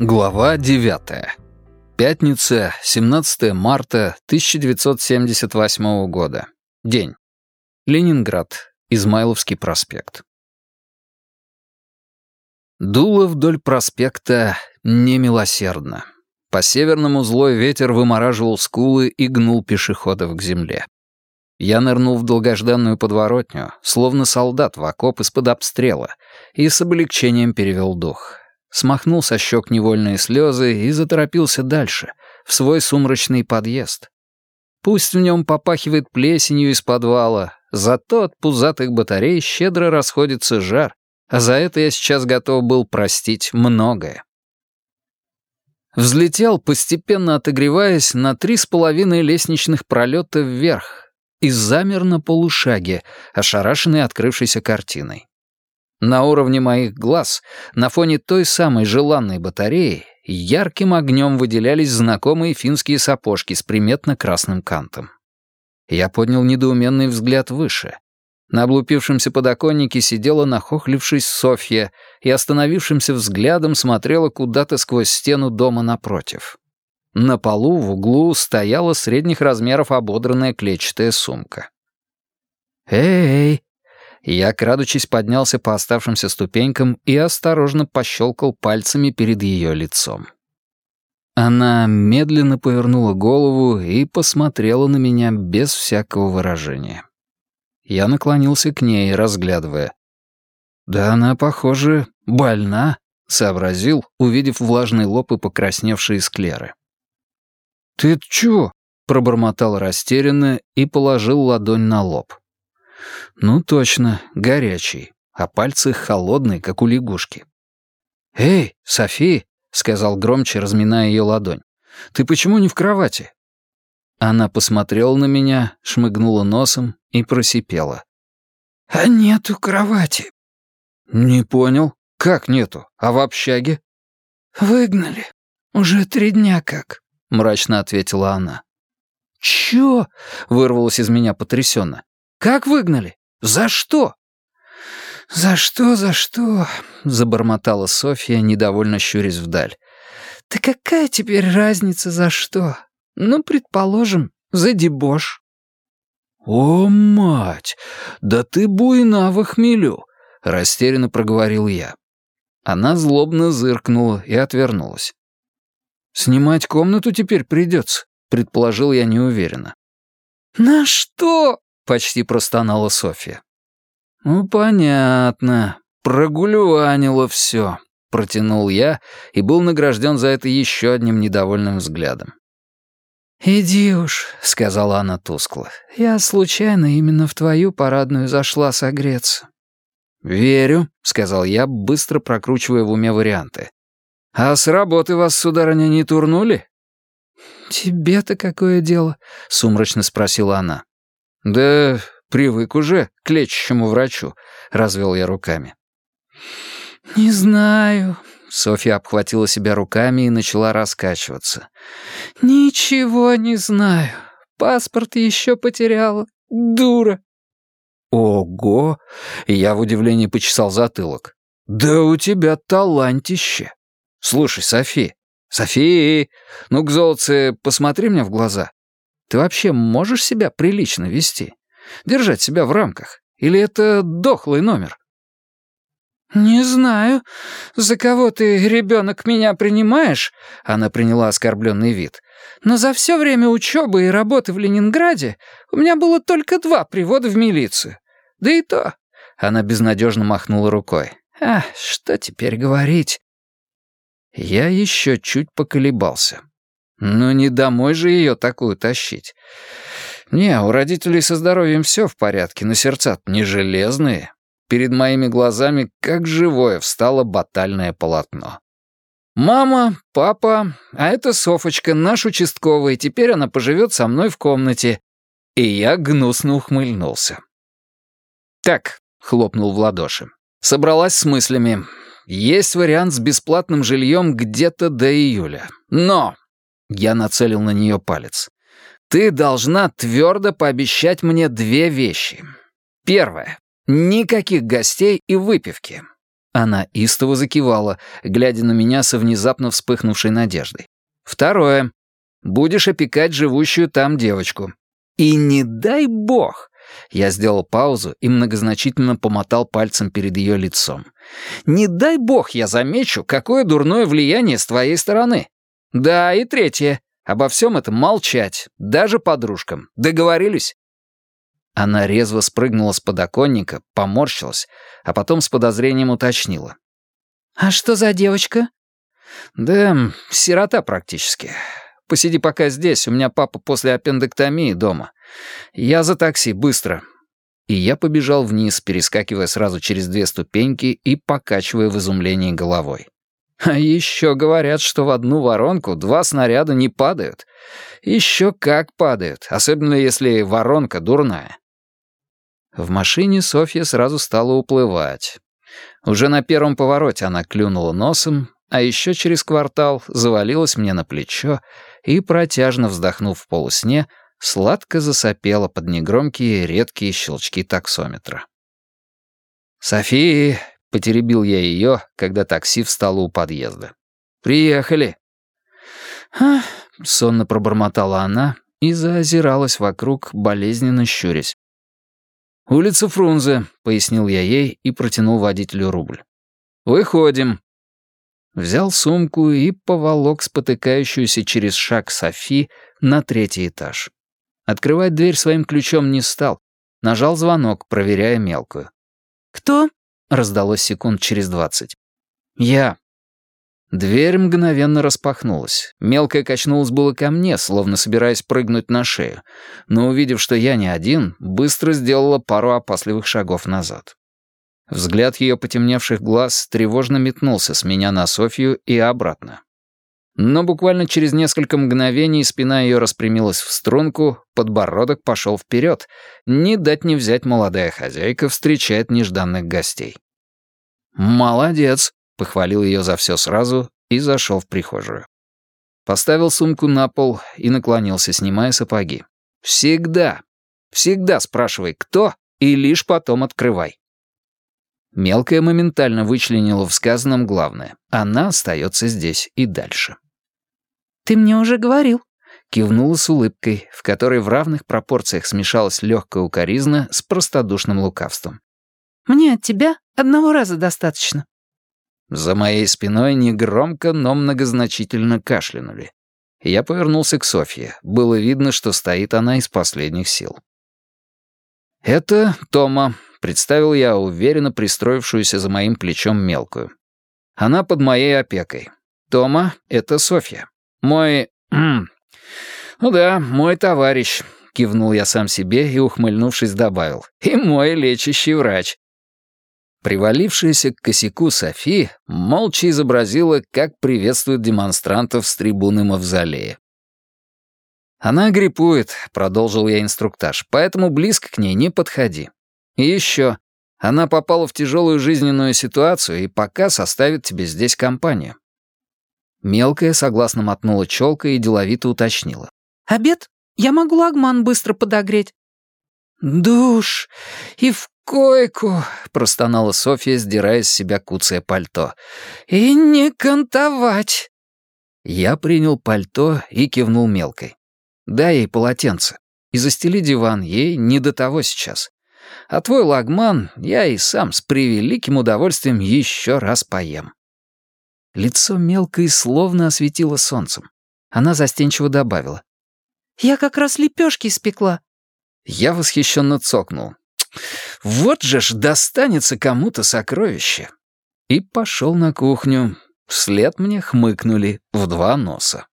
Глава 9. Пятница, 17 марта 1978 года. День. Ленинград. Измайловский проспект. Дуло вдоль проспекта немилосердно. По северному злой ветер вымораживал скулы и гнул пешеходов к земле. Я нырнул в долгожданную подворотню, словно солдат в окоп из-под обстрела, и с облегчением перевел дух смахнул со щек невольные слезы и заторопился дальше, в свой сумрачный подъезд. Пусть в нем попахивает плесенью из подвала, зато от пузатых батарей щедро расходится жар, а за это я сейчас готов был простить многое. Взлетел, постепенно отогреваясь, на три с половиной лестничных пролета вверх и замер на полушаге, ошарашенный открывшейся картиной. На уровне моих глаз, на фоне той самой желанной батареи, ярким огнем выделялись знакомые финские сапожки с приметно красным кантом. Я поднял недоуменный взгляд выше. На облупившемся подоконнике сидела нахохлившись Софья и остановившимся взглядом смотрела куда-то сквозь стену дома напротив. На полу в углу стояла средних размеров ободранная клетчатая сумка. «Эй!» Я, крадучись, поднялся по оставшимся ступенькам и осторожно пощелкал пальцами перед ее лицом. Она медленно повернула голову и посмотрела на меня без всякого выражения. Я наклонился к ней, разглядывая. «Да она, похоже, больна», — сообразил, увидев влажный лоб и покрасневшие склеры. «Ты чего?» — пробормотал растерянно и положил ладонь на лоб. Ну точно, горячий, а пальцы холодные, как у лягушки. «Эй, Софи!» — сказал громче, разминая ее ладонь. «Ты почему не в кровати?» Она посмотрела на меня, шмыгнула носом и просипела. «А нету кровати». «Не понял. Как нету? А в общаге?» «Выгнали. Уже три дня как», — мрачно ответила она. «Чё?» — вырвалось из меня потрясенно. Как выгнали? За что?» «За что, за что?» — забормотала Софья, недовольно щурясь вдаль. «Да какая теперь разница за что? Ну, предположим, за дебош». «О, мать! Да ты буйна в хмелю!» — растерянно проговорил я. Она злобно зыркнула и отвернулась. «Снимать комнату теперь придется», — предположил я неуверенно. «На что?» — почти простонала Софья. «Ну, понятно. Прогулюванило все», — протянул я и был награжден за это еще одним недовольным взглядом. «Иди уж», — сказала она тускло. «Я случайно именно в твою парадную зашла согреться». «Верю», — сказал я, быстро прокручивая в уме варианты. «А с работы вас, сударыня, не турнули?» «Тебе-то какое дело?» — сумрачно спросила она. «Да привык уже к лечащему врачу», — развел я руками. «Не знаю», — Софья обхватила себя руками и начала раскачиваться. «Ничего не знаю. Паспорт еще потеряла. Дура». «Ого!» — я в удивлении почесал затылок. «Да у тебя талантище! Слушай, Софи, Софи, ну-ка, золотце, посмотри мне в глаза. Ты вообще можешь себя прилично вести? Держать себя в рамках? Или это дохлый номер?» «Не знаю, за кого ты, ребенок, меня принимаешь?» Она приняла оскорбленный вид. «Но за все время учебы и работы в Ленинграде у меня было только два привода в милицию. Да и то...» Она безнадежно махнула рукой. «А, что теперь говорить?» Я еще чуть поколебался. Но не домой же ее такую тащить. Не, у родителей со здоровьем все в порядке, но сердца не железные. Перед моими глазами, как живое, встало батальное полотно. «Мама, папа, а это Софочка, наш участковый, теперь она поживет со мной в комнате». И я гнусно ухмыльнулся. «Так», — хлопнул в ладоши, — собралась с мыслями. «Есть вариант с бесплатным жильем где-то до июля. Но я нацелил на нее палец. «Ты должна твердо пообещать мне две вещи. Первое. Никаких гостей и выпивки. Она истово закивала, глядя на меня со внезапно вспыхнувшей надеждой. «Второе. Будешь опекать живущую там девочку. И не дай бог!» Я сделал паузу и многозначительно помотал пальцем перед ее лицом. «Не дай бог я замечу, какое дурное влияние с твоей стороны. Да, и третье. Обо всем этом молчать, даже подружкам. Договорились?» Она резво спрыгнула с подоконника, поморщилась, а потом с подозрением уточнила. «А что за девочка?» «Да, сирота практически. Посиди пока здесь, у меня папа после аппендэктомии дома. Я за такси, быстро». И я побежал вниз, перескакивая сразу через две ступеньки и покачивая в изумлении головой. А еще говорят, что в одну воронку два снаряда не падают. Еще как падают, особенно если воронка дурная. В машине Софья сразу стала уплывать. Уже на первом повороте она клюнула носом, а еще через квартал завалилась мне на плечо и, протяжно вздохнув в полусне, сладко засопела под негромкие редкие щелчки таксометра. «София!» — потеребил я ее, когда такси встало у подъезда. «Приехали!» «Ах!» — сонно пробормотала она и заозиралась вокруг, болезненно щурясь. «Улица Фрунзе», — пояснил я ей и протянул водителю рубль. «Выходим». Взял сумку и поволок спотыкающуюся через шаг Софи на третий этаж. Открывать дверь своим ключом не стал. Нажал звонок, проверяя мелкую. «Кто?» — раздалось секунд через двадцать. «Я», Дверь мгновенно распахнулась. Мелкая качнулась было ко мне, словно собираясь прыгнуть на шею, но, увидев, что я не один, быстро сделала пару опасливых шагов назад. Взгляд ее потемневших глаз тревожно метнулся с меня на Софью и обратно. Но буквально через несколько мгновений спина ее распрямилась в струнку, подбородок пошел вперед. Не дать не взять молодая хозяйка встречает нежданных гостей. «Молодец», Похвалил ее за все сразу и зашел в прихожую. Поставил сумку на пол и наклонился, снимая сапоги. «Всегда, всегда спрашивай, кто, и лишь потом открывай». Мелкая моментально вычленила в сказанном главное. Она остается здесь и дальше. «Ты мне уже говорил», — кивнула с улыбкой, в которой в равных пропорциях смешалась легкая укоризна с простодушным лукавством. «Мне от тебя одного раза достаточно». За моей спиной негромко, но многозначительно кашлянули. Я повернулся к Софье. Было видно, что стоит она из последних сил. «Это Тома», — представил я уверенно пристроившуюся за моим плечом мелкую. «Она под моей опекой. Тома — это Софья. Мой... ну да, мой товарищ», — кивнул я сам себе и, ухмыльнувшись, добавил. «И мой лечащий врач. Привалившаяся к косяку Софи молча изобразила, как приветствует демонстрантов с трибуны Мавзолея. «Она гриппует», — продолжил я инструктаж, «поэтому близко к ней не подходи. И еще, она попала в тяжелую жизненную ситуацию и пока составит тебе здесь компанию». Мелкая согласно мотнула челкой и деловито уточнила. «Обед? Я могу лагман быстро подогреть». «Душ! И в койку!» — простонала Софья, сдирая с себя куцое пальто. «И не кантовать!» Я принял пальто и кивнул мелкой. «Дай ей полотенце. И застели диван, ей не до того сейчас. А твой лагман я и сам с превеликим удовольствием еще раз поем». Лицо мелкой словно осветило солнцем. Она застенчиво добавила. «Я как раз лепешки испекла». Я восхищенно цокнул. Вот же ж достанется кому-то сокровище. И пошел на кухню. Вслед мне хмыкнули в два носа.